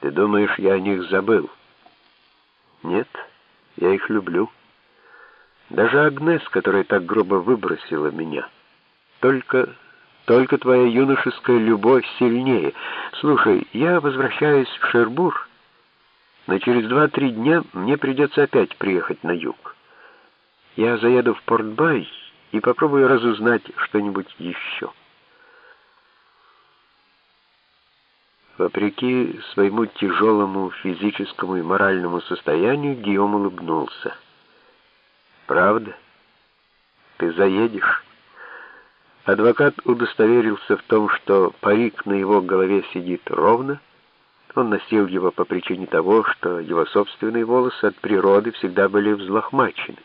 Ты думаешь, я о них забыл? Нет, я их люблю. Даже Агнес, которая так грубо выбросила меня. Только... Только твоя юношеская любовь сильнее. Слушай, я возвращаюсь в Шербур, но через два-три дня мне придется опять приехать на юг. Я заеду в Портбай и попробую разузнать что-нибудь еще. Вопреки своему тяжелому физическому и моральному состоянию, Гийом улыбнулся. «Правда? Ты заедешь?» Адвокат удостоверился в том, что парик на его голове сидит ровно. Он носил его по причине того, что его собственные волосы от природы всегда были взлохмачены.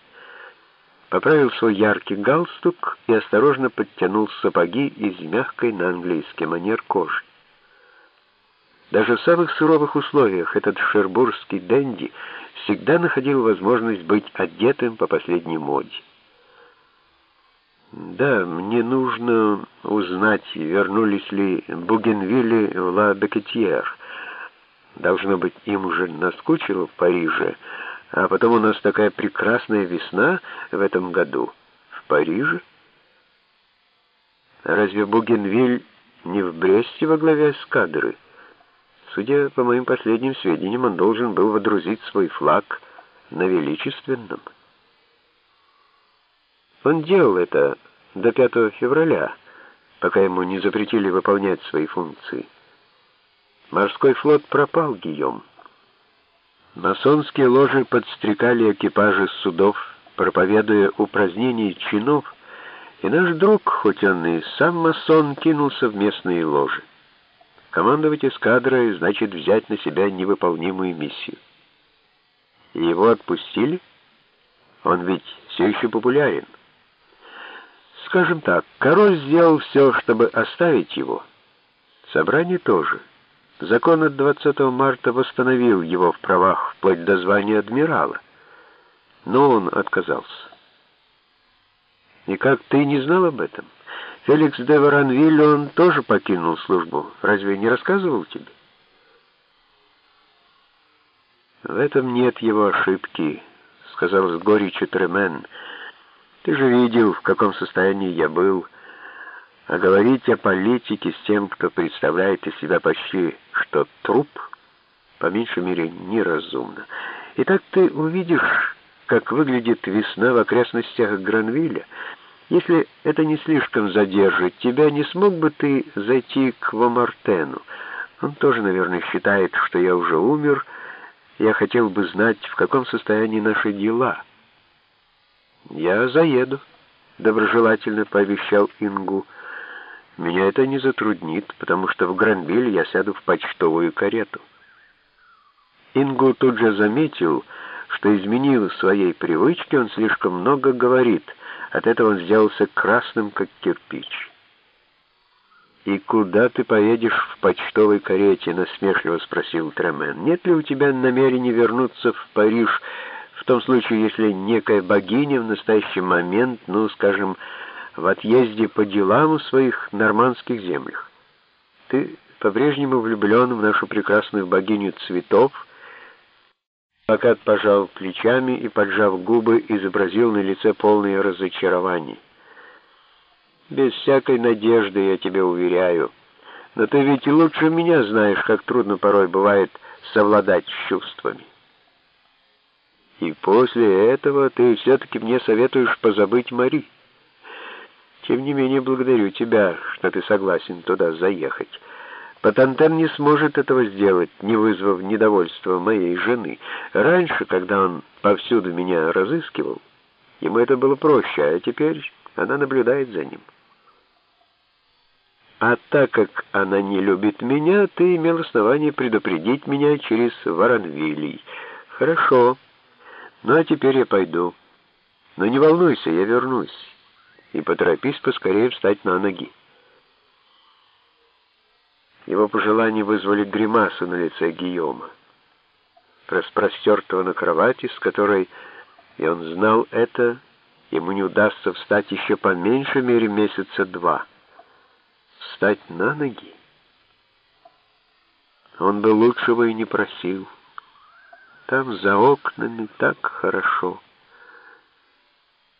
Поправил свой яркий галстук и осторожно подтянул сапоги из мягкой на английский манер кожи. Даже в самых суровых условиях этот шербургский денди всегда находил возможность быть одетым по последней моде. «Да, мне нужно узнать, вернулись ли Бугенвилли в Ла Бекетьер. Должно быть, им уже наскучило в Париже, а потом у нас такая прекрасная весна в этом году. В Париже? Разве Бугенвиль не в Бресте во главе эскадры?» Судя по моим последним сведениям, он должен был водрузить свой флаг на величественном. Он делал это до 5 февраля, пока ему не запретили выполнять свои функции. Морской флот пропал, Гийом. Масонские ложи подстрекали экипажи судов, проповедуя упразднение чинов, и наш друг, хоть он и сам масон, кинулся в местные ложи. Командовать эскадрой значит взять на себя невыполнимую миссию. Его отпустили? Он ведь все еще популярен. Скажем так, король сделал все, чтобы оставить его. Собрание тоже. Закон от 20 марта восстановил его в правах вплоть до звания адмирала. Но он отказался. И как ты не знал об этом? Феликс де Варанвиль, он тоже покинул службу. Разве не рассказывал тебе? В этом нет его ошибки, сказал с горечью Тремен. Ты же видел, в каком состоянии я был. А говорить о политике с тем, кто представляет из себя почти что труп, по меньшей мере, неразумно. Итак, ты увидишь, как выглядит весна в окрестностях Гранвилля, если это не слишком задержит тебя, не смог бы ты зайти к Вамартену? Он тоже, наверное, считает, что я уже умер. Я хотел бы знать, в каком состоянии наши дела. Я заеду, доброжелательно пообещал Ингу. Меня это не затруднит, потому что в Гранвиль я сяду в почтовую карету. Ингу тут же заметил, что изменил своей привычке, он слишком много говорит — от этого он сделался красным, как кирпич. «И куда ты поедешь в почтовой карете?» — насмешливо спросил Тремен. «Нет ли у тебя намерения вернуться в Париж в том случае, если некая богиня в настоящий момент, ну, скажем, в отъезде по делам в своих нормандских землях? Ты по-прежнему влюблен в нашу прекрасную богиню цветов, Адвокат пожал плечами и, поджав губы, изобразил на лице полное разочарование. «Без всякой надежды, я тебе уверяю. Но ты ведь и лучше меня знаешь, как трудно порой бывает совладать с чувствами. И после этого ты все-таки мне советуешь позабыть Мари. Тем не менее, благодарю тебя, что ты согласен туда заехать». Патантен не сможет этого сделать, не вызвав недовольства моей жены. Раньше, когда он повсюду меня разыскивал, ему это было проще, а теперь она наблюдает за ним. А так как она не любит меня, ты имел основание предупредить меня через Воронвилей. Хорошо. Ну а теперь я пойду. Но не волнуйся, я вернусь. И поторопись поскорее встать на ноги. Его пожелания вызвали гримасу на лице Гийома, распростертого на кровати, с которой, и он знал это, ему не удастся встать еще по меньшей мере месяца два. Встать на ноги? Он бы лучшего и не просил. Там за окнами так хорошо.